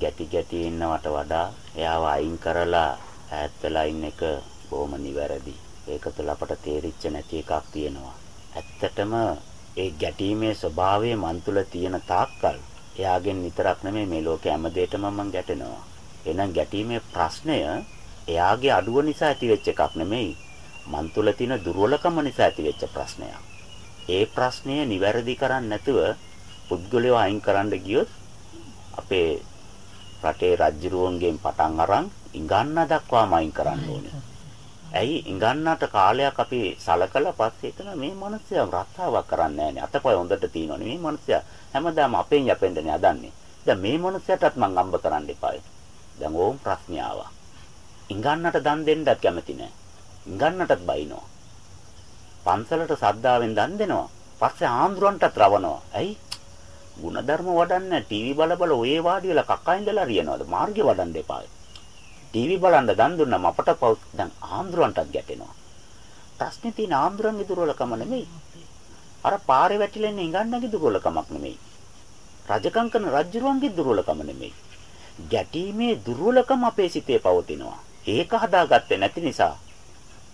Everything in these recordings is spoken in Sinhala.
ගැටි ගැටි ඉන්නවට වඩා එයාව අයින් කරලා ඈත් වෙලා ඉන්න එක බොහොම නිවැරදි. ඒක තුළ අපට තේරිච්ච නැති එකක් තියෙනවා. ඇත්තටම ඒ ගැටීමේ ස්වභාවය මන් තුළ තියෙන තාක්කල් එයාගෙන් විතරක් නෙමෙයි මේ ලෝකේ හැම දෙයකම මම ගැටෙනවා. එහෙනම් ගැටීමේ ප්‍රශ්නය එයාගේ අඩුව නිසා ඇතිවෙච්ච එකක් නෙමෙයි. මන් තුළ තියෙන දුර්වලකම නිසා ඇතිවෙච්ච ප්‍රශ්නයක්. ඒ ප්‍රශ්නය නිවැරදි කරන්නේ නැතුව පුද්ගලයව අයින් කරන්න ගියොත් අපේ රටේ රජ්ජුරුවන්ගෙන් පටන් අරන් ඉඟන්න දක්වාම අයින් කරන්න ඕනේ. ඇයි ඉඟන්නට කාලයක් අපි සලකලා පස්සේ හිතන මේ මිනිස්සයා රස්සාවක් කරන්නේ නැහැනේ. අතපය හොඳට තියෙනවනේ. මේ මිනිස්සයා හැමදාම අපෙන් යපෙන්නනේ හදන්නේ. දැන් මේ මිනිස්සයාටත් මං අම්බ කරන්න එපායි. දැන් ඕම් ප්‍රශ්න ආවා. ඉඟන්නට දන් දෙන්නත් කැමති නැහැ. ඉඟන්නටත් බයිනවා. පන්සලට සද්දාවෙන් දන් දෙනවා. පස්සේ ආන්දරන්ටත් රවනවා. ඇයි? ಗುಣධර්ම වඩන්න ටීවී බල බල ඔය වාඩි වෙලා කක්කා ඉඳලා රියනවාද? මාර්ගේ වඩන්න එපායි. ටීවී බලන්න දන් දුන්නම අපට පව් දැන් ආන්දරන්ටත් ගැටෙනවා. ප්‍රශ්නේ තියෙන ආන්දරන්ගේ දුර්වලකම නෙමෙයි. අර පාරේ වැටිලා ඉන්න ඉඟන්නගේ දුර්වලකමක් නෙමෙයි. රජකම් කරන රජුරුවන්ගේ දුර්වලකම නෙමෙයි. ගැටීමේ දුර්වලකම අපේ සිතේ පවතිනවා. ඒක හදාගත්තේ නැති නිසා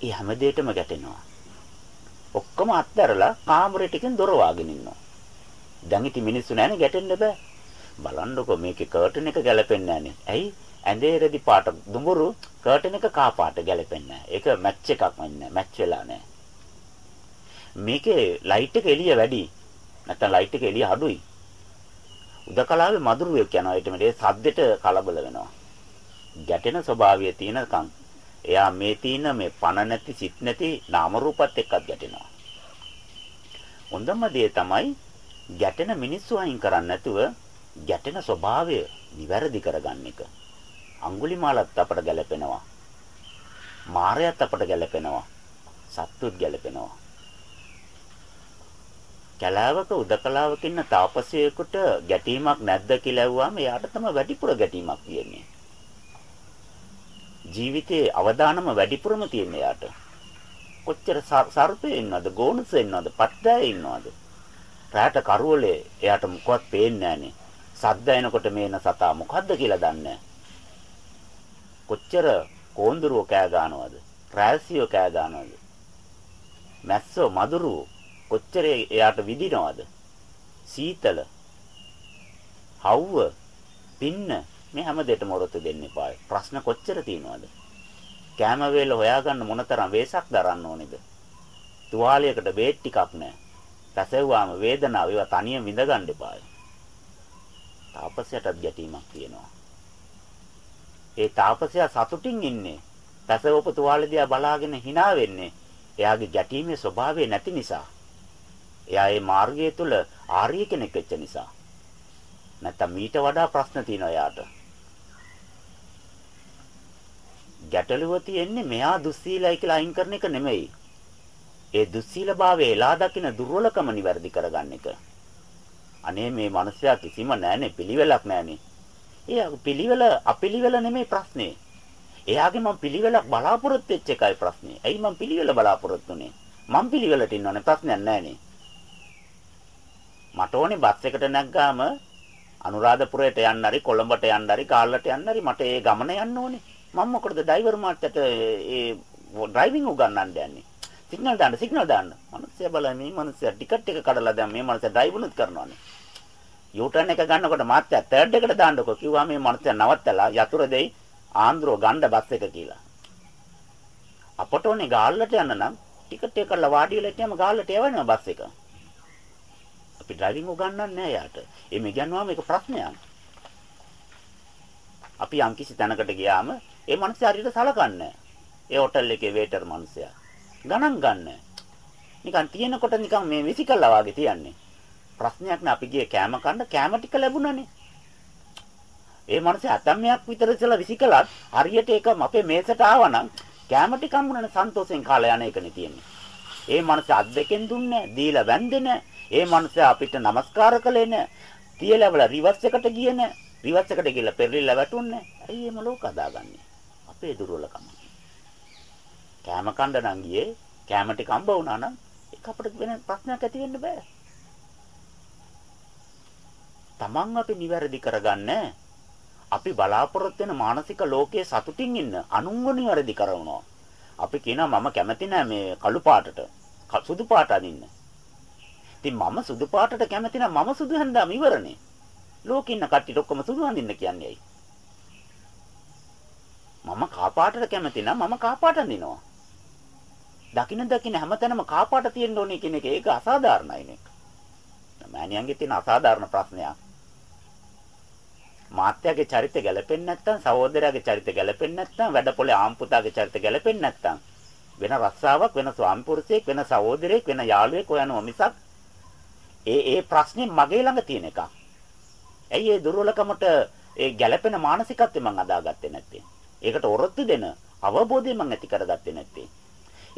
ඒ හැම දෙයකම ගැටෙනවා. ඔක්කොම අත්හැරලා කාමරේටකින් දොර වහගෙන ඉන්නවා. දැන් ඉති මිනිස්සු නැනේ ගැටෙන්න බෑ. බලන්නකො මේකේ කර්ටන් එක ගැලපෙන්නේ නැනේ. ඇයි? ඇඳේ රෙදි පාට දුඹුරු කර්ටන් එක කා පාට ගැලපෙන්නේ නැහැ. ඒක මැච් එකක් වෙන්නේ මැච් වෙලා නැහැ. මේකේ ලයිට් එක එළිය වැඩි. නැත්නම් ලයිට් එක එළිය අඩුයි. උදකලාවේ මధుරයක් යනවා ඊට මෙතේ සද්දෙට කලබල වෙනවා. ගැටෙන ස්වභාවය තියෙනකන් එයා මේ තියෙන මේ පණ නැති සිත් නැති නාම රූපත් එක්කත් ගැටෙනවා. හොඳම දේ තමයි ගැටෙන මිනිස්සු අයින් කරන්නේ නැතුව ගැටෙන ස්වභාවය නිවැරදි කරගන්න එක. අඟුලිමාලත් අපට ගැලපෙනවා. මාරයත් අපට ගැලපෙනවා. සත්තුත් ගැලපෙනවා. කැලාවක උදකලාවක ඉන්න තාපසයෙකුට ගැටීමක් නැද්ද කියලා ඇහුවාම එයාට තමයි වැඩිපුර ගැටීමක් තියෙන්නේ. ජීවිතයේ අවදානම වැඩිපුරම තියෙන එයාට. කොච්චර සර්පේ ඉන්නවද, ගෝනුසේ ඉන්නවද, පට්ටායේ ඉන්නවද? රැට කරවලේ එයාට මොකවත් පේන්නේ නැහනේ. සද්ද එනකොට මේන සතා මොකද්ද කියලා දන්නේ කොච්චර කෝන්දරුව කෑ ගන්නවද? රැල්සියෝ කෑ ගන්නවද? මැස්සෝ මදුරුවෝ කොච්චර එයාට විදිනවද? සීතල. හව්ව. පින්න මේ හැම දෙයකම ඔරොත්තු දෙන්න එපා. ප්‍රශ්න කොච්චර තියෙනවද? කැම වේල හොයාගන්න මොනතරම් වෙසක් දරන්න ඕනේද? තුවාලයකට බේත් ටිකක් නැහැ. පැසෙව්වාම වේදනාව ඒවා තනියම විඳ ගන්න එපායි. තාපසයටත් ගැටීමක් තියෙනවා. ඒ තාපසයා සතුටින් ඉන්නේ. පැසවපු තුවාලේ දිහා බලාගෙන hina වෙන්නේ. එයාගේ ගැටීමේ ස්වභාවය නැති නිසා. එයා මේ මාර්ගය තුල ආර්ය කෙනෙක් වෙච්ච නිසා. නැත්තම් මීට වඩා ප්‍රශ්න තියෙනවා එයාට. ගැටලුව තියෙන්නේ මෙයා දුස්සීලයි කියලා අයින් කරන එක නෙමෙයි. ඒ දුස්සීලභාවය එලා දකින දුර්වලකම නිවැරදි කරගන්න එක. අනේ මේ මිනිස්සයා කිසිම නැහනේ පිළිවෙලක් නැහනේ. ඒ පිළිවෙල අපිළිවෙල නෙමෙයි ප්‍රශ්නේ. එයාගේ මම පිළිවෙලක් බලාපොරොත්තු වෙච්ච එකයි ප්‍රශ්නේ. ඇයි මම පිළිවෙල බලාපොරොත්තුනේ? මම පිළිවෙලට ඉන්නවනේ ප්‍රශ්නයක් නැහනේ. මට ඕනේ බස් එකට නැග්ගාම අනුරාධපුරයට යන්න හරි කොළඹට යන්න හරි කාල්ලට යන්න හරි මට ඒ ගමන යන්න ඕනේ. මම මොකටද ඩ්‍රයිවර් මාත්‍යට ඒ ඩ්‍රයිවිං උගන්වන්න යන්නේ? සිග්නල් දාන්න සිග්නල් දාන්න. මිනිස්සයා බලයි මේ මිනිස්සයා ටිකට් එක කඩලා දැන් මේ මිනිස්සයා ඩ්‍රයිවුනුත් කරනවානේ. යූටර්න් එක ගන්නකොට මාත්‍යා තර්ඩ් එකට දාන්නකෝ කිව්වා මේ මිනිස්සයා නවත්තලා යතුරු දෙයි ආන්ද්‍රෝ ගණ්ඩ බස් එක කියලා. අපට ඕනේ ගාල්ලට යන්න නම් ටිකට් එක කරලා වාඩි වෙලා ඉතියම ගාල්ලට යවනවා බස් එක. අපි ඩ්‍රයිවිං උගන්වන්නේ නැහැ යාට. එimhe ගන්නවා මේක ප්‍රශ්නයක්. අපි යම්කිසි තැනකට ගියාම ඒ මිනිස්සු හරියට සලකන්නේ ඒ හෝටල් එකේ වේටර් මිනිස්සයා. ගණන් ගන්න. නිකන් තියෙනකොට නිකන් මේ විසිකල්ලා වගේ තියන්නේ. ප්‍රශ්නයක් නෑ අපි ගියේ කෑම කන්න කෑම ටික ලැබුණානේ. ඒ මිනිස්සු අතම්මයක් විතර ඉතලා විසිකලත් හරියට ඒක අපේ මේසට ආවනම් කෑම ටික හම්බුනනේ සන්තෝෂෙන් කාලා යන එකනේ තියෙන්නේ. ඒ මිනිස්සු අත් දෙකෙන් දුන්නේ දීලා වැන්දේ නෑ. ඒ මිනිස්සු අපිට নমස්කාර කළේ නෑ. තියලවල රිවර්ස් එකට ගියේ නෑ. රිවර්ස් එකට ගිහලා පෙරලිලා වැටුන්නේ. ඇයි එහෙම ලෝක හදාගන්නේ? අපේ දුර්වලකම. කෑම කන්න නම් ගියේ කෑම ටික හම්බ වුණා නම් ඒක අපිට වෙන ප්‍රශ්නයක් ඇති වෙන්න බෑ. Taman අපි නිවැරදි කරගන්න අපි බලාපොරොත්තු වෙන මානසික ලෝකයේ සතුටින් ඉන්න අනුන්ව නිවැරදි කරනවා. අපි කියනවා මම කැමති නෑ මේ කළු පාටට. සුදු පාට අදින්න. ඉතින් මම සුදු පාටට කැමති නම් මම සුදු හැන්දාම ඉවරනේ. ලෝකෙ ඉන්න කට්ටියට ඔක්කොම සුදු අඳින්න කියන්නේ ඇයි? මම කා පාටට කැමති නම් මම කා පාට අඳිනවා. දකින්න දකින්න හැමතැනම කා පාට තියෙන්න ඕනේ කියන එක ඒක අසාධාරණයි නේ. මෑණියන්ගේ තියෙන අසාධාරණ ප්‍රශ්නයක්. මාත්‍යාගේ චරිත ගැලපෙන්නේ නැත්නම් සහෝදරයාගේ චරිත ගැලපෙන්නේ නැත්නම් වැඩපොලේ ආම්පුතාගේ චරිත ගැලපෙන්නේ නැත්නම් වෙන රස්සාවක් වෙන ස්වාමි පුරුෂයෙක් වෙන සහෝදරයෙක් වෙන යාළුවෙක් හොයනවා මිසක් ඒ ඒ ප්‍රශ්නේ මගේ ළඟ තියෙන එකක්. ඇයි ඒ දුර්වලකමට ඒ ගැළපෙන මානසිකත්වය මම අදාගත්තේ නැත්තේ? ඒකට ඔරොත්තු දෙන අවබෝධය මම ඇති කරගත්තේ නැත්තේ.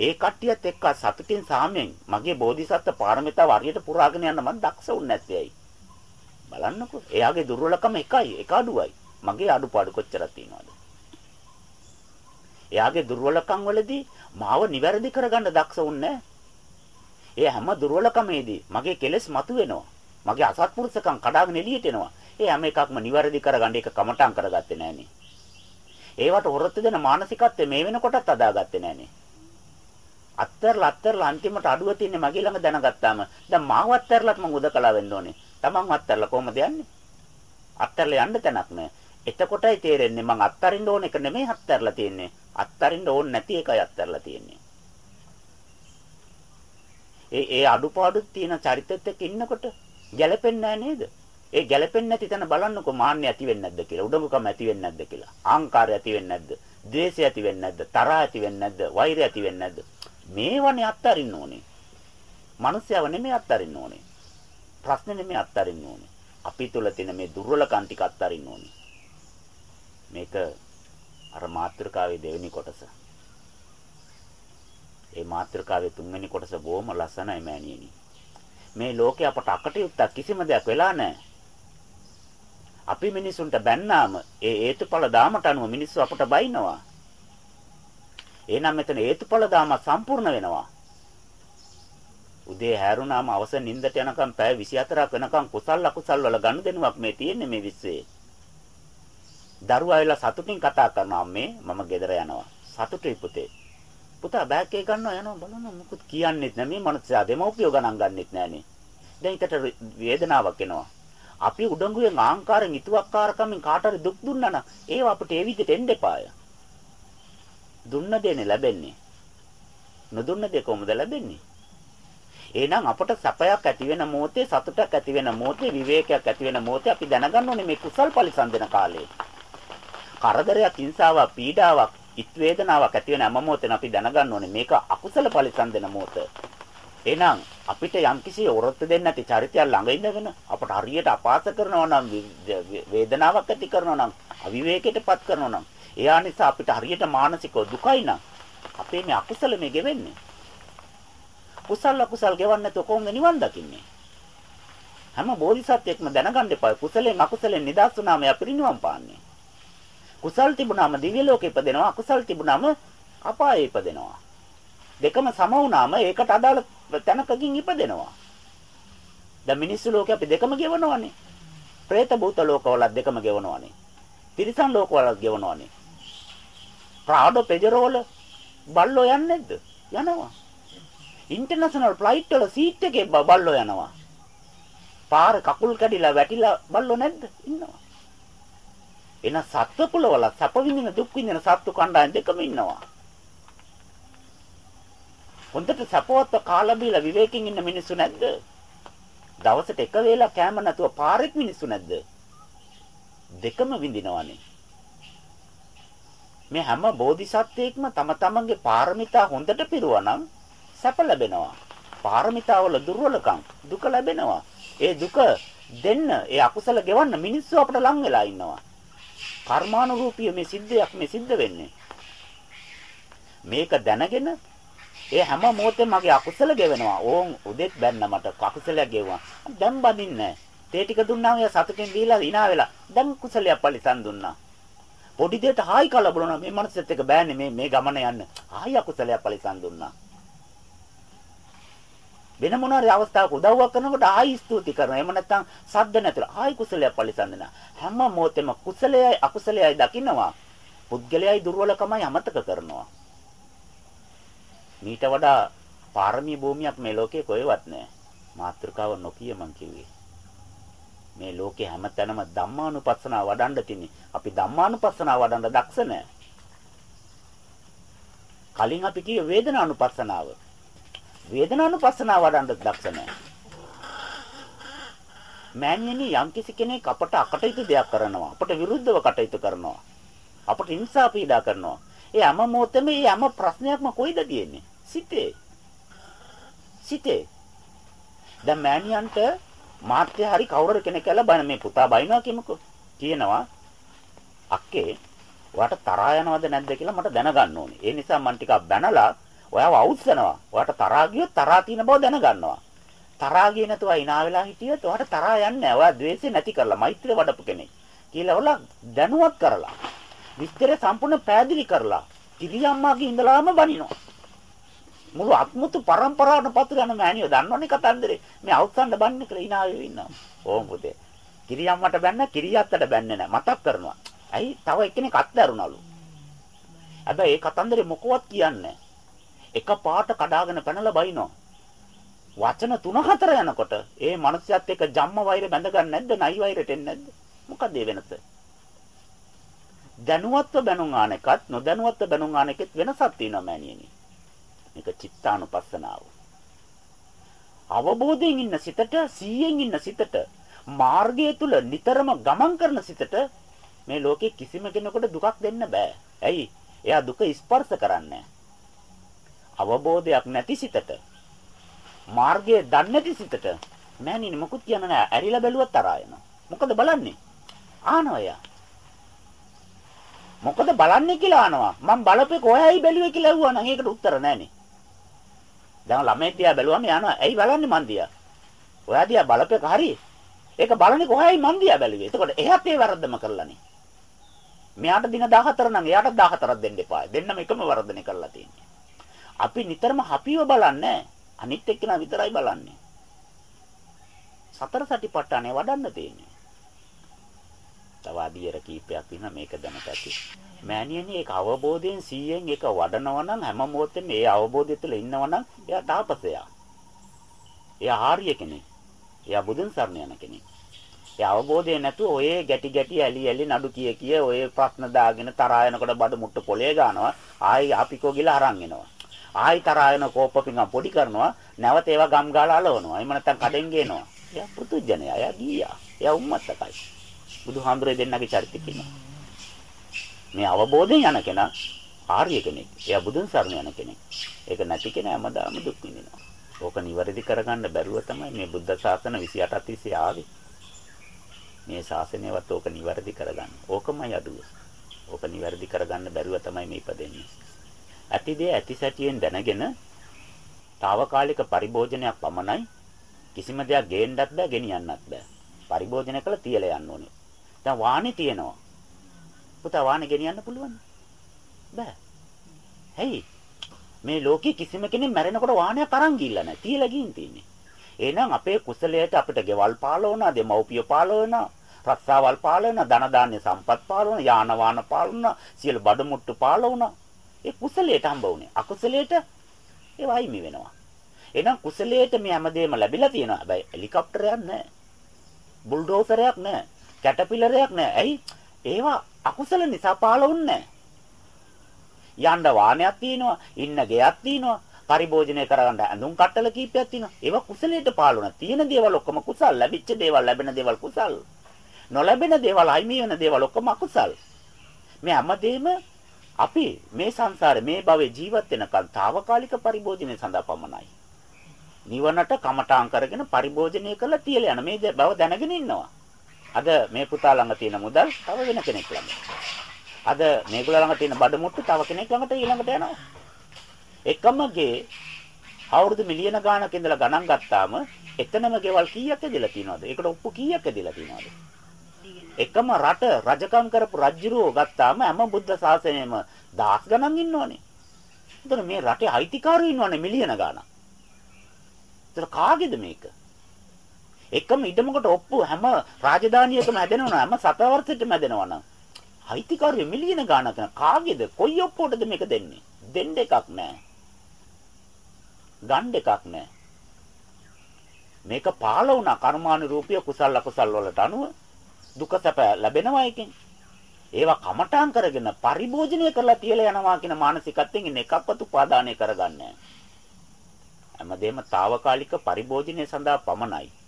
ඒ කට්ටියත් එක්ක සතුටින් සාමයෙන් මගේ බෝධිසත්ව පාරමිතාව හරියට පුරාගෙන යන්න මම දක්ෂ වුන්නේ නැත්තේ ඇයි? බලන්නකෝ. එයාගේ දුර්වලකම එකයි, එක අඩුවයි. මගේ අඩුපාඩු කොච්චරක් තියෙනවද? එයාගේ දුර්වලකම් වලදී මාව නිවැරදි කරගන්න දක්ෂ වුන්නේ ඒ හැම දුර්වලකමේදී මගේ කෙලෙස් මතුවෙනවා. මගේ අසත්පුරුෂකම් කඩාගෙන එළියට එනවා. ඒ හැම එකක්ම නිවැරදි කරගන්න ඒක කමටන් කරගත්තේ නෑනේ. ඒවට හොරොත්තු දෙන මානසිකත්වය මේ වෙනකොටත් අදාගත්තේ නෑනේ. අත්තරලා අත්තරලා අන්තිමට අඩුව තින්නේ මගේ ළඟ දැනගත්තාම දැන් මාව අත්තරලත් මම උදකලා වෙන්න ඕනේ. Taman අත්තරලා කොහමද යන්නේ? අත්තරලා යන්න තැනක් නෑ. එතකොටයි තේරෙන්නේ මං අත්තරින්න ඕන එක නෙමෙයි අත්තරලා තියෙන්නේ. අත්තරින්න ඕන නැති එකයි අත්තරලා තියෙන්නේ. ඒ ඒ අඩුපාඩු තියෙන චරිතෙත් එක්ක ඉන්නකොට ගැළපෙන්නේ නේද? ඒ ගැළපෙන්නේ නැති තැන බලන්නකෝ මාන්නය ඇති වෙන්නේ නැද්ද කියලා. උඩඟුකම ඇති වෙන්නේ නැද්ද කියලා. ආංකාරය ඇති වෙන්නේ නැද්ද? ද්වේෂය ඇති වෙන්නේ නැද්ද? තරහ ඇති වෙන්නේ නැද්ද? වෛරය ඇති වෙන්නේ නැද්ද? මේවනේ අත්තරින්න ඕනේ. මිනිස්යව නෙමෙයි අත්තරින්න ඕනේ. ප්‍රශ්නේ නෙමෙයි අත්තරින්න ඕනේ. අපි තුල තියෙන මේ දුර්වලකම් ටික අත්තරින්න ඕනේ. මේක අර මාත්‍රකාවේ දෙවෙනි කොටස. ඒ මාත්‍රකාවේ තුන්වෙනි කොටස බොහොම ලස්සනයි මෑණියනි. මේ ලෝකේ අපට අකටයුත්තක් කිසිම දෙයක් වෙලා නැහැ. අපි මිනිසුන්ට බැන්නාම ඒ හේතුඵල දාමට අනුව මිනිස්සු අපට බයිනවා. එහෙනම් මෙතන හේතුඵල දාම සම්පූර්ණ වෙනවා. උදේ හැරුණාම අවස නිින්දට යනකම් පැය 24ක් වෙනකම් කුසල් අකුසල් වල ගනුදෙනුවක් මේ තියෙන්නේ මේ විශ්වයේ. දරුවා ඇවිල්ලා සතුටින් කතා කරනවා අම්මේ මම ගෙදර යනවා. සතුටුයි පුතේ. පුතා බෑග් එක ගන්නවා යනවා බලන්න මොකුත් කියන්නෙත් නෑ මේ මනුස්සයා දෙමව්පියෝ ගණන් ගන්නෙත් නෑනේ. දැන් ඊට වේදනාවක් එනවා. අපි උඩඟුවෙන් ආංකාරයෙන් ඉතුවක්කාරකමින් කාට හරි දුක් දුන්නා නම් ඒව අපිට ඒ විදිහට එන්න එපාය. දුන්න දෙන්නේ ලැබෙන්නේ. නොදුන්න දෙක කොහොමද ලැබෙන්නේ? එහෙනම් අපට සැපයක් ඇති වෙන මොහොතේ සතුටක් ඇති වෙන මොහොතේ විවේකයක් ඇති වෙන මොහොතේ අපි දැනගන්න ඕනේ මේ කුසල් පරිසම්දෙන කාලේ. කරදරයක්, හිංසාවක්, පීඩාවක්, ඉත් වේදනාවක් ඇති වෙන හැම මොහොතෙම අපි දැනගන්න ඕනේ මේක අකුසල පරිසම්දෙන මොහොත. එහෙනම් අපිට යම්කිසි වරොත්තු දෙන්න නැති චරිතයක් ළඟ ඉඳගෙන අපට හරියට අපාස කරනවා නම් වේදනාවක් ඇති කරනවා නම් අවිවේකයටපත් කරනවා නම් එයා නිසා අපිට හරියට මානසික දුකයි නම් අපේ මේ අකුසල මේ ගෙවෙන්නේ. කුසල අකුසල් ගෙවන්නේ නැතුව කොහොමද නිවන් දකින්නේ? හැම බෝධිසත්වයෙක්ම දැනගන්න එපා කුසලෙන් අකුසලෙන් නිදහස් වුණාම එයා පිරිනිවන් පාන්නේ. කුසල් තිබුණාම දිව්‍ය ලෝකෙ ඉපදෙනවා අකුසල් තිබුණාම අපායේ ඉපදෙනවා. දෙකම සම වුණාම ඒකට අදාළ තැනකකින් ඉපදෙනවා. දැන් මිනිස්සු ලෝකේ අපි දෙකම ගෙවනවානේ. പ്രേත භූත ලෝකවලත් දෙකම ගෙවනවානේ. තිරිසන් ලෝකවලත් ගෙවනවානේ. ප්‍රාඩෝ පෙජරෝල බල්ලෝ යන්නේ නැද්ද? යනවා. ඉන්ටර්නැෂනල් ෆ්ලයිට් වල සීට් එකේ බල්ලෝ යනවා. පාර කකුල් කැඩිලා වැටිලා බල්ලෝ නැද්ද? ඉන්නවා. එන සත්ව කුලවල සැප විඳින දුක් විඳින සත්තු කණ්ඩායම් දෙකම ඉන්නවා. හොඳට සපවත්ව කාලා බීලා විවේකයෙන් ඉන්න මිනිස්සු නැද්ද? දවසට එක වේලා කෑම නැතුව පාරෙත් මිනිස්සු නැද්ද? දෙකම විඳිනවනේ. මේ හැම බෝධිසත්වයෙක්ම තම තමන්ගේ පාරමිතා හොඳට පිරුවනම් සැප ලැබෙනවා. පාරමිතාවල දුර්වලකම් දුක ලැබෙනවා. ඒ දුක දෙන්න ඒ අකුසල ගෙවන්න මිනිස්සු අපට ලං වෙලා ඉන්නවා. කර්මානුරූපී මේ සිද්ධයක් මේ සිද්ධ වෙන්නේ. මේක දැනගෙන ඒ හැම මොහොතෙම මගේ අකුසල ගෙවෙනවා. ඕන් උදෙත් බැන්න මට අකුසලයක් ගෙවුවා. දැන් බඳින්නේ තේ ටික දුන්නාම එයා සතුටින් දීලා ඉනා වෙලා දැන් කුසලයක් පරිසම් දුන්නා. පොඩි දෙයට හායි කලබලුණා මේ මනසෙත් එක බෑනේ මේ මේ ගමන යන්න. ආයි අකුසලයක් පරිසම් දුන්නා. වෙන මොනවාරි අවස්ථාවක උදව්වක් කරනකොට ආයි ස්තුති කරනවා. එහෙම නැත්නම් සද්ද නැතුව ආයි කුසලයක් පරිසම් දෙනවා. හැම මොහොතෙම කුසලයයි අකුසලයයි දකින්නවා. පුද්ගලයයි දුර්වලකමයි අමතක කරනවා. මීට වඩා පාරමී භූමියක් මේ ලෝකේ කොහෙවත් නැහැ. මාත්‍රකාව නොකිය මං කිව්වේ. මේ ලෝකේ හැමතැනම ධම්මානුපස්සනාව වඩන්න තින්නේ. අපි ධම්මානුපස්සනාව වඩන්න දක්ෂ නැහැ. කලින් අපි කියේ වේදනානුපස්සනාව. වේදනානුපස්සනාව වඩන්න දක්ෂ නැහැ. මෑණියනි යම්කිසි කෙනෙක් අපට අකටයුතු දෙයක් කරනවා. අපට විරුද්ධව කටයුතු කරනවා. අපට හිංසා පීඩා කරනවා. ඒ හැම මොහොතෙම මේ හැම ප්‍රශ්නයක්ම කොයිද තියෙන්නේ? සිතේ. සිතේ. දැන් මෑණියන්ට මාත්‍ය හරි කවුරු කෙනෙක් කියලා බන මේ පුතා බයිනවා කියමුකෝ. කියනවා අක්කේ ඔයාට තරහා යනවද නැද්ද කියලා මට දැනගන්න ඕනේ. ඒ නිසා මම ටිකක් බැනලා ඔයාව අවුස්සනවා. ඔයාට තරහා ගියොත් තරහා තියෙන බව දැනගන්නවා. තරහා ගියේ නැතුව hina වෙලා හිටියොත් ඔයාට තරහා යන්නේ නැහැ. ඔයා ද්වේෂය නැති කරලා මෛත්‍රිය වඩපු කෙනෙක්. කියලා ඔලා දැනුවත් කරලා. විස්තරය සම්පූර්ණ පැහැදිලි කරලා. කිරියම්මාගේ ඉඳලාම බනිනවා. මුළු අත්මුතු පරම්පරාවට පතුර යන මෑණියෝ දන්නවනේ කතන්දරේ. මේ අවුස්සන්න බන්නේ කියලා hina වෙවි ඉන්නවා. ඕම් පුතේ. කිරියම්මට බැන්න කිරියත්තට බැන්නේ නැහැ. මතක් කරනවා. ඇයි තව එක්කෙනෙක් අත්දැරුණලු. හැබැයි ඒ කතන්දරේ මොකවත් කියන්නේ එක පාට කඩාගෙන පැනලා බයිනවා. වචන 3-4 යනකොට ඒ මනුස්සයත් එක්ක ජම්ම වෛර බැඳ ගන්න නැද්ද? නයි වෛරට එන්නේ නැද්ද? මොකද ඒ වෙනස? දැනුවත්ව බැනුම් ආන එකත් නොදැනුවත්ව බැනුම් ආන එකෙත් වෙනසක් තියෙනවා මෑණියනි. මේක චිත්තානුපස්සනාව. අවබෝධයෙන් ඉන්න සිතට, සීයෙන් ඉන්න සිතට, මාර්ගය තුල නිතරම ගමන් කරන සිතට මේ ලෝකේ කිසිම කෙනෙකුට දුකක් දෙන්න බෑ. ඇයි? එයා දුක ස්පර්ශ කරන්නේ අවබෝධයක් නැති සිතට මාර්ගය දන්නේ නැති සිතට මෑණිනි මොකුත් කියන්න නෑ. ඇරිලා බැලුවත් තරහා යනවා. මොකද බලන්නේ? ආනවා එයා. මොකද බලන්නේ කියලා අහනවා. මම බලපේ කොහේයි බැලුවේ කියලා ඇහුවා නම් ඒකට උත්තර නැහනේ. දැන් ළමයි තියා බැලුවම යනවා. ඇයි බලන්නේ මන් දිහා? ඔයා දිහා බලපේක හරි. ඒක බලන්නේ කොහේයි මන් දිහා බැලුවේ. එතකොට එහත් ඒ වරද්දම කරලානේ. මෙයාට දින 14 නම් එයාට 14ක් දෙන්න එපා. දෙන්නම එකම වර්ධනය කරලා තියෙන්නේ. අපි නිතරම හපිව බලන්නේ අනිත් එක්කෙනා විතරයි බලන්නේ. සතර සටිපට්ඨානේ වඩන්න තියෙන්නේ. තව අධියර කීපයක් තියෙනවා මේක දැනට ඇති. මෑණියනි ඒක අවබෝධයෙන් 100න් ඒක වඩනවා නම් හැම මොහොතෙම ඒ අවබෝධය තුළ ඉන්නවා නම් එයා තාපසයා. එයා ආර්ය කෙනෙක්. එයා බුදුන් සරණ යන කෙනෙක්. ඒ අවබෝධය නැතුව ඔය ගැටි ගැටි ඇලි ඇලි නඩු කිය කිය ඔය ප්‍රශ්න දාගෙන තරහා යනකොට බඩ මුට්ට පොලේ ගන්නවා ආයි අපිකෝ ගිලා අරන් එනවා ආයි තරහා යන කෝප්ප පිඟම් පොඩි කරනවා නැවත ඒවා ගම් ගාලා අලවනවා එහෙම නැත්නම් කඩෙන් ගේනවා එයා පුදුජනයා එයා ගියා එයා උම්මත්තකයි බුදුහාමුදුරේ දෙන්නගේ චරිත කියනවා මේ අවබෝධයෙන් යන කෙනා ආර්ය කෙනෙක් එයා බුදුන් සරණ යන කෙනෙක් ඒක නැති කෙනා හැමදාම දුක් විඳිනවා ඕක නිවැරදි කරගන්න බැරුව තමයි මේ බුද්ධ ශාසන 28 තිස්සේ ආවේ මේ ශාසනයවත් ඕක නිවැරදි කරගන්න. ඕකමයි අඩුව. ඕක නිවැරදි කරගන්න බැරුව තමයි මේ ඉපදෙන්නේ. ඇති දේ ඇති සැටියෙන් දැනගෙන తాවකාලික පරිභෝජනයක් පමණයි කිසිම දෙයක් ගේන්නත් බෑ ගෙනියන්නත් බෑ. පරිභෝජනය කළ තියලා යන්න ඕනේ. දැන් වාහනේ තියෙනවා. පුතා වාහනේ ගෙනියන්න පුළුවන් බෑ. ඇයි? මේ ලෝකේ කිසිම කෙනෙක් මැරෙනකොට වාහනයක් අරන් ගිහිල්ලා නැහැ. තියලා ගින් තින්නේ. එහෙනම් අපේ කුසලයට අපිට ගෙවල් පාලවනවා, දෙමව්පිය පාලවනවා, රස්සාවල් පාලවනවා, ධන දාන්‍ය සම්පත් පාලවනවා, යාන වාහන පාලවනවා, සියලු බඩ මුට්ටු පාලවනවා. ඒ කුසලයට හම්බ වුණේ. අකුසලයට ඒව අයිමි වෙනවා. එහෙනම් කුසලයට මේ හැමදේම ලැබිලා තියෙනවා. හැබැයි හෙලිකොප්ටරයක් නැහැ. බුල්ඩෝසරයක් නැහැ. කැටපිලරයක් නැහැ. ඇයි? ඒවා අකුසල නිසා පාලවුන්නේ නැහැ. යන්න වාහනයක් තියෙනවා, ඉන්න ගෙයක් තියෙනවා, පරිභෝජනය කරගන්න ඇඳුම් කට්ටල කීපයක් තියෙනවා. ඒවා කුසලයට පාළුණා. තියෙන දේවල් ඔක්කොම කුසල්, ලැබිච්ච දේවල්, ලැබෙන දේවල් කුසල්. නොලැබෙන දේවල්, අයිමි වෙන දේවල් ඔක්කොම අකුසල්. මේ හැමදේම අපි මේ සංසාරේ මේ භවයේ ජීවත් වෙනකන් తాවකාලික පරිභෝජනය සඳහා පමණයි. නිවනට කමඨාන් කරගෙන පරිභෝජනය කරලා තියලා යන මේ බව දැනගෙන ඉන්නවා. අද මේ පුතා ළඟ තියෙන මුදල් තව වෙන කෙනෙක් ළඟ. අද මේගොල්ලෝ ළඟ තියෙන බඩ මුට්ටු තව කෙනෙක් ළඟට ඊළඟට යනවා. එකම ගේ අවුරුදු මිලියන ගාණක් ඉඳලා ගණන් ගත්තාම එතනම ගෙවල් කීයක් ඇදලා තියෙනවද? ඒකට ඔප්පු කීයක් ඇදලා තියෙනවද? එකම රට රජකම් කරපු රජුරෝ ගත්තාම හැම බුද්ධ ශාසනයෙම දහස් ගණන් ඉන්නවනේ. එතන මේ රටේ අයිතිකාරයෝ ඉන්නවනේ මිලියන ගාණක්. ඒතර කාගේද මේක? එකම ඉඩමකට ඔප්පු හැම රාජධානියකම හැදෙනවා හැම සතවර්ෂෙටම හැදෙනවා නම් අයිතිකාරය මිලියන ගාණක් කාගේද? කොයි ඔප්පුවටද මේක දෙන්නේ? දෙන්න එකක් නැහැ. ගන්න එකක් නැහැ. මේක පාල වුණා කර්මානුරූපී කුසල අකුසල් වලට අනුව දුක සැප ලැබෙනවා එකෙන්. ඒවා කමඨාන් කරගෙන පරිභෝජනය කරලා තියලා යනවා කියන මානසිකත්වයෙන් ඉන්න එකක්වත් උපාදානය කරගන්නේ හැමදේම తాවකාලික පරිභෝජනය සඳහා පමණයි.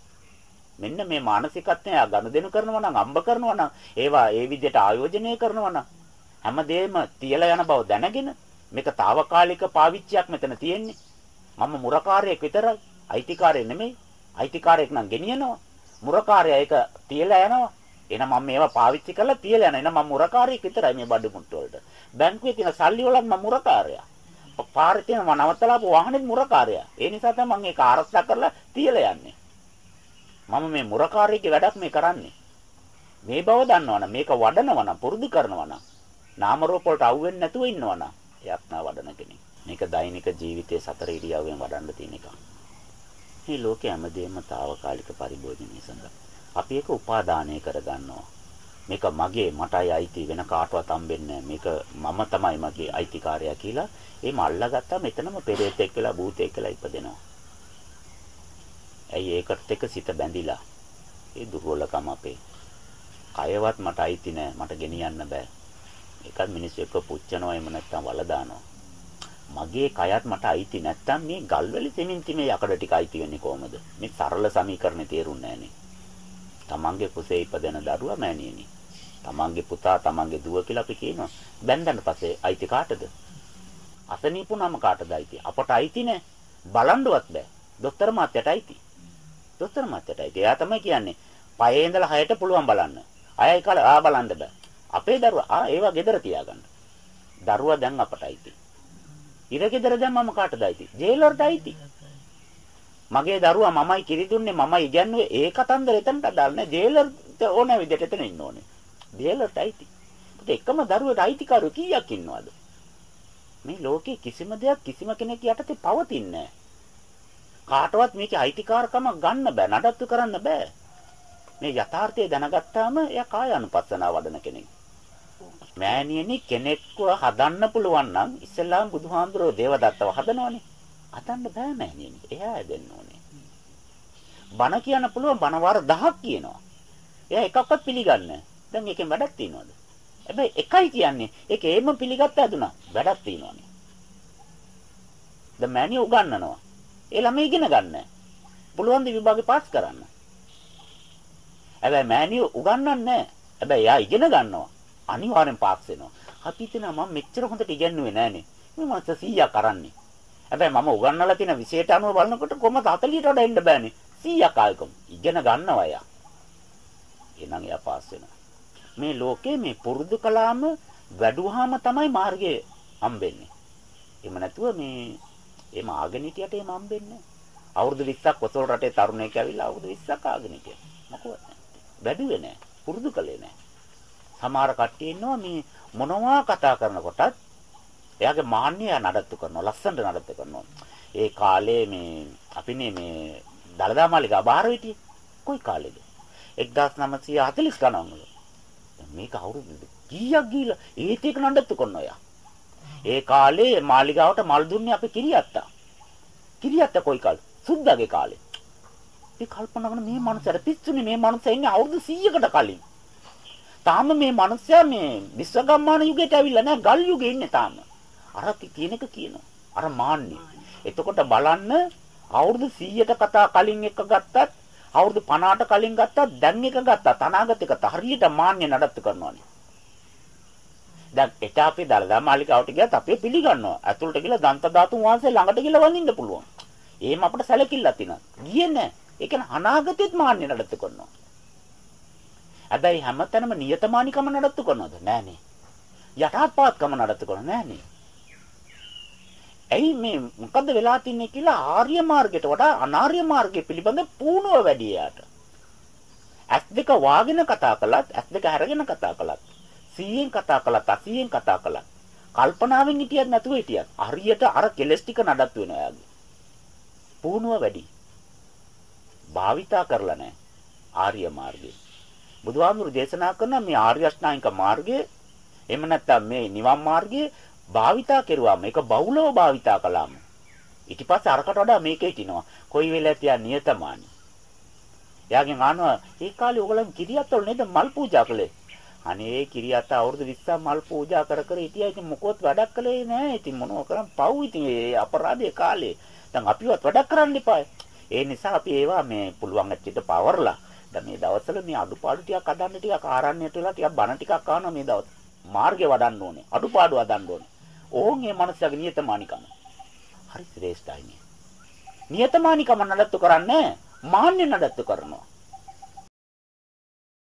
මෙන්න මේ මානසිකත්වය ගනුදෙනු කරනවා නම් අම්බ කරනවා නම් ඒවා ඒ විදිහට ආයෝජනය කරනවා නම් හැමදේම තියලා යන බව දැනගෙන මේක తాවකාලික පාවිච්චියක් මෙතන තියෙන්නේ. මම මුරකාරයෙක් විතරයි. අයිතිකාරයෙක් නෙමෙයි. අයිතිකාරයෙක් නම් ගෙනියනවා. මුරකාරයා ඒක තියලා යනවා. එහෙනම් මම මේවා පාවිච්චි කරලා තියලා යනවා. එහෙනම් මම මුරකාරයෙක් විතරයි මේ බඩු මුට්ටු වලට. බැංකුවේ තියෙන සල්ලි වලත් මම මුරකාරයා. පාරේ තියෙන මම නවත්තලාපු වාහනේත් මුරකාරයා. ඒ නිසා තමයි මම ඒක ආරක්ෂා කරලා තියලා යන්නේ. මම මේ මුරකාරයෙක්ගේ වැඩක් මේ කරන්නේ. මේ බව දන්නවනම් මේක වඩනවනම් පුරුදු කරනවනම් නාම රූප වලට අවු වෙන්නේ නැතුව ඉන්නවනම් එයක් නා වඩන කෙනෙක්. මේක දෛනික ජීවිතයේ සතර ඉරියව්වෙන් වඩන්න තියෙන එකක්. මේ ලෝකයේ හැමදේම తాවකාලික පරිභෝජනය සඳහා අපි ඒක උපාදානය කරගන්නවා. මේක මගේ මටයි අයිති වෙන කාටවත් හම්බෙන්නේ මේක මම තමයි මගේ අයිතිකාරයා කියලා එහෙම අල්ලාගත්තා මෙතනම පෙරේතෙක් කියලා භූතෙක් කියලා ඉපදෙනවා. ඇයි ඒකට එක සිත බැඳිලා. ඒ දුර්වලකම අපේ. කයවත් මට අයිති නෑ මට ගෙනියන්න බෑ. ඒකත් මිනිස්සු එක්ක පුච්චනවා එහෙම නැත්නම් වල දානවා. මගේ කයත් මට අයිති නැත්නම් මේ ගල්වැලි සිමෙන්ති මේ යකඩ ටික අයිති වෙන්නේ කොහමද? මේ සරල සමීකරණේ තේරුන්නේ නෑනේ. තමන්ගේ කුසේ ඉපදෙන දරුවා මෑණියනි. තමන්ගේ පුතා තමන්ගේ දුව කියලා අපි කියනවා. බැන්දන් පස්සේ අයිති කාටද? අසනීපුනම කාටද අයිති? අපට අයිති නෑ. බලන්නවත් බෑ. දොස්තර මාත්‍යට අයිති. දොස්තර මාත්‍යට අයිති. එයා තමයි කියන්නේ පයේ ඉඳලා හයට පුළුවන් බලන්න. අයයි කාලේ ආ බලන්න බෑ. අපේ දරුවා ආ ඒවා ගෙදර තියාගන්න. දරුවා දැන් අපට අයිති. ඉර ගෙදර දැන් මම කාටද අයිති? ජේලර්ට අයිති. මගේ දරුවා මමයි කිරි දුන්නේ මමයි ඉගැන්නුවේ ඒ කතන්දර එතනට අදාළ නැහැ. ජේලර්ට ඕන විදිහට එතන ඉන්න ඕනේ. ජේලර්ට අයිති. එකම දරුවට අයිතිකාරයෝ කීයක් ඉන්නවද? මේ ලෝකේ කිසිම දෙයක් කිසිම කෙනෙක් යටතේ පවතින්නේ කාටවත් මේකේ අයිතිකාරකම ගන්න බෑ. නඩත්තු කරන්න බෑ. මේ යථාර්ථය දැනගත්තාම එයා කාය අනුපස්සනාව වඩන කෙනෙක්. මෑණියනි කෙනෙක්ව හදන්න පුළුවන් නම් ඉස්සෙල්ලාම බුදුහාමුදුරුවෝ දේවදත්තව හදනවනේ. හදන්න බෑ මෑණියනි. එයා හැදෙන්න ඕනේ. බණ කියන්න පුළුවන් බණ වාර 1000ක් කියනවා. එයා එකක්වත් පිළිගන්නේ දැන් ඒකෙන් වැඩක් තියනවද? හැබැයි එකයි කියන්නේ. ඒක ඒම පිළිගත්ත ඇදුනා වැඩක් තියෙනවනේ. දැන් මෑණිය උගන්වනවා. ඒ ළමයි ඉගෙන ගන්න. පුළුවන් ද විභාගේ පාස් කරන්න. හැබැයි මෑණිය උගන්වන්නේ නැහැ. හැබැයි එයා ඉගෙන ගන්නවා. අනිවාර්යෙන් පාස් වෙනවා. අපි හිතනවා මම මෙච්චර හොඳට ඉගෙනුවේ නෑනේ. මේ මාස 100ක් කරන්නේ. හැබැයි මම උගන්වලා තියෙන විෂයට අනුව බලනකොට කොහමද 40ට වඩා එන්න බෑනේ. 100ක් ආයකම්. ඉගෙන ගන්නවා එයා. එහෙනම් එයා පාස් වෙනවා. මේ ලෝකේ මේ පුරුදු කළාම වැඩුවාම තමයි මාර්ගය හම්බෙන්නේ. එහෙම නැතුව මේ එහෙම ආගෙන හිටියට එහෙම හම්බෙන්නේ අවුරුදු 20ක් කොසල් රටේ තරුණයෙක් ඇවිල්ලා අවුරුදු 20ක් ආගෙන හිටියා. මොකවත් නැහැ. වැඩුවේ නැහැ. පුරුදු කළේ නැහැ. සමහර කට්ටිය ඉන්නවා මේ මොනවා කතා කරනකොටත් එයාගේ මාන්නය නඩත්තු කරනවා. ලස්සනට නඩත්තු කරනවා. ඒ කාලේ මේ අපිනේ මේ දලදා මාලිගා බාහිර හිටියේ. කොයි කාලෙද? 1940 ගණන් වල. මේක අවුරුදු කීයක් ගිහිලා ඒත් ඒක නඩත්තු කරනවා යා. ඒ කාලේ මාලිගාවට මල් දුන්නේ අපේ කිරියත්තා. කිරියත්තා කොයි කාලේ? සුද්දාගේ කාලේ. ඒ කල්පනා කරන මේ මනුස්සයාට පිස්සුනේ මේ මනුස්සයා ඉන්නේ අවුරුදු 100කට කලින්. තාම මේ මනුස්සයා මේ විශ්වගම්මාන යුගයට ඇවිල්ලා නැහැ ගල් යුගේ ඉන්නේ තාම. අර කියන එක කියනවා. අර මාන්නේ. එතකොට බලන්න අවුරුදු 100ට කතා කලින් එක ගත්තත් අවුරුදු 50ට කලින් ගත්තා දැන් එක ගත්තා තනාගත එක හරියට මාන්නේ නඩත්තු කරනවානේ. දැන් එට අපි දලදා මාලිකාවට ගියත් අපි පිළිගන්නවා. ඇතුළට ගිහලා දන්ත ධාතුන් වහන්සේ ළඟට ගිහලා වඳින්න පුළුවන්. එහෙම අපිට සැලකිල්ලක් තියෙනවා. ගියේ නැහැ. ඒ කියන්නේ අනාගතෙත් මාන්නේ නඩත්තු කරනවා. හැබැයි හැමතැනම නියතමානිකම නඩත්තු කරනවද? නෑනේ. යටහත්පාත්කම නඩත්තු කරනව නෑනේ. ඇයි මේ මොකද්ද වෙලා තින්නේ කියලා ආර්ය මාර්ගයට වඩා අනාර්ය මාර්ගය පිළිබඳ පුහුණුව වැඩි යාට. ඇස් දෙක වාගෙන කතා කළත් ඇස් දෙක අරගෙන කතා කළත් 100න් කතා කළත් 80න් කතා කළත් කල්පනාවෙන් හිටියත් නැතුව හිටියත් හරියට අර කෙලස් ටික නඩත් වෙනවා යාගේ. පුහුණුව වැඩි. භාවිතා කරලා නැහැ. ආර්ය මාර්ගය. බුදුහාමුදුරු දේශනා කරන මේ ආර්ය අෂ්ටාංගික මාර්ගය එහෙම නැත්නම් මේ නිවන් මාර්ගය භාවිතා කෙරුවාම ඒක බහුලව භාවිතා කළාම ඊට පස්සේ අරකට වඩා මේකේ තිනවා. කොයි වෙලාවත් තියා නියතමානි. එයාගෙන් අහනවා ඒ කාලේ ඔයගලන් කිරියත්වල නේද මල් පූජා කළේ? අනේ කිරියත් අවුරුදු 20ක් මල් පූජා කර කර හිටියා. ඉතින් මොකොත් වැඩක් කළේ නෑ. ඉතින් මොනව කරන් පව් ඉතින් ඒ අපරාධයේ කාලේ. දැන් අපිවත් වැඩක් කරන්න එපා. ඒ නිසා අපි ඒවා මේ පුළුවන් ඇත්තට පවර්ලා දැන් මේ දවස්වල මේ අඩුපාඩු ටිකක් අදන්න ටිකක් ආරණ්‍යයට වෙලා ටිකක් බණ ටිකක් අහනවා මේ දවස්. මාර්ගය වඩන්න ඕනේ. අඩුපාඩු අදන්න ඕනේ. ඕන් මේ මනුස්සයාගේ නියතමානිකම. හරි ශ්‍රේෂ්ඨයි නේ. නියතමානිකම නඩත්තු කරන්නේ මාන්නේ නඩත්තු කරනවා.